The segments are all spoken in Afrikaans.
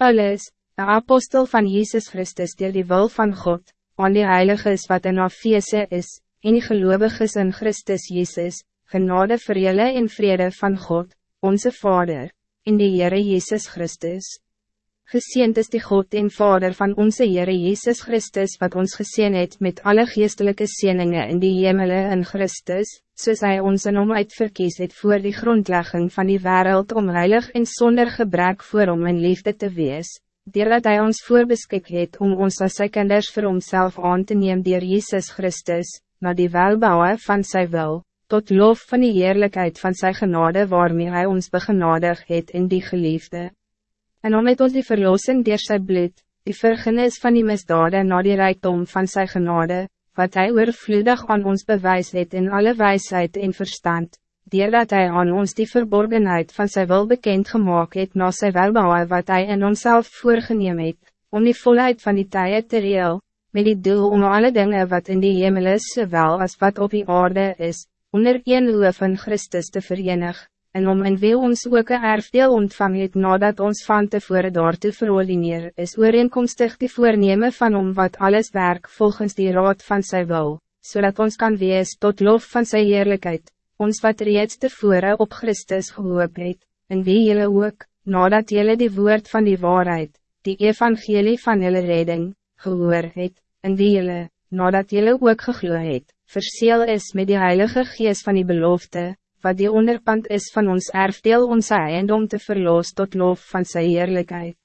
Paulus, de apostel van Jezus Christus die die wil van God, aan die heiliges wat in afweese is, en die geloviges in Christus Jezus, genade vir julle en vrede van God, onze Vader, in die Heere Jezus Christus. Geseend is die God en Vader van onze Heere Jezus Christus wat ons gezien het met alle geestelijke zeningen in die hemele in Christus, soos hy ons in hom uitverkies het voor die grondlegging van die wereld om heilig en zonder gebrek voor hom in liefde te wees, dat hij ons voorbeskik het om ons als sy kinders vir homself aan te neem dier Jezus Christus, na die welbouwe van sy wil, tot lof van die heerlijkheid van sy genade waarmee hij ons begenadig het in die geliefde en om met ons die verlossing door sy bloed, die vergenis van die misdade na die rijkdom van sy genade, wat hij oorvloedig aan ons bewijs het in alle wijsheid en verstand, dat hij aan ons die verborgenheid van sy wil bekend gemaakt het na sy welbouwe wat hij in onszelf voorgeneem het, om die volheid van die tye te reel, met die doel om alle dingen wat in die hemel is, zowel als wat op die aarde is, onder een loof van Christus te verenigen en om in wie ons ook een erfdeel ontvang het nadat ons van tevore daartoe verordineer is ooreenkomstig die voorneme van om wat alles werk volgens die raad van sy wil, zodat ons kan wees tot lof van sy heerlijkheid, ons wat reeds tevore op Christus gehoop het, en wie jylle ook, nadat jylle die woord van die waarheid, die evangelie van jylle redding, gehoor het, en wie jylle, nadat jylle ook gegloe het, verseel is met die heilige geest van die belofte, wat die onderpand is van ons erfdeel ons eiendom te verloos tot lof van sy heerlijkheid.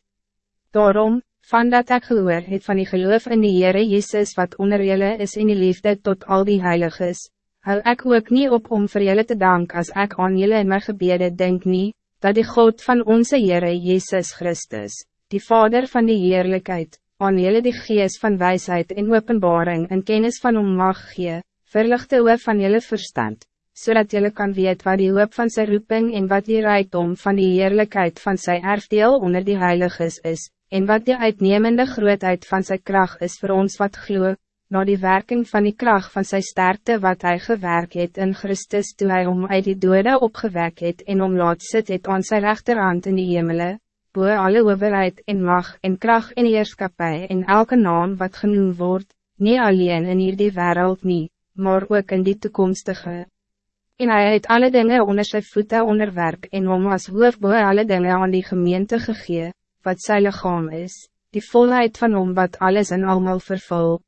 Daarom, van dat ek gehoor het van die geloof in die Heere Jezus wat onder julle is in die liefde tot al die heiliges, hou ek ook niet op om voor julle te dank als ek aan julle in my gebede denk niet, dat die God van onze Heere Jezus Christus, die Vader van die heerlijkheid, aan julle die geest van wijsheid en openbaring en kennis van hom mag gee, verlichte oor van julle verstand, zodat jullie kan weet wat die hoop van zijn roeping en wat die rijkdom van die heerlijkheid van zijn erfdeel onder die heiliges is, en wat die uitnemende grootheid van zijn kracht is voor ons wat gloe, na die werking van die kracht van zijn sterkte wat hij gewerkt het in Christus toen hij om uit die dode opgewekt het en om laat sit het aan zijn rechterhand in die hemele, boe alle overheid en mag en kracht en heerskapie en elke naam wat genoemd wordt, niet alleen in hier die wereld niet, maar ook in die toekomstige en hij het alle dingen onder zijn voeten onderwerp en om als hoofdboe alle dingen aan die gemeente gegee, wat sy lichaam is, die volheid van om wat alles en allemaal vervul.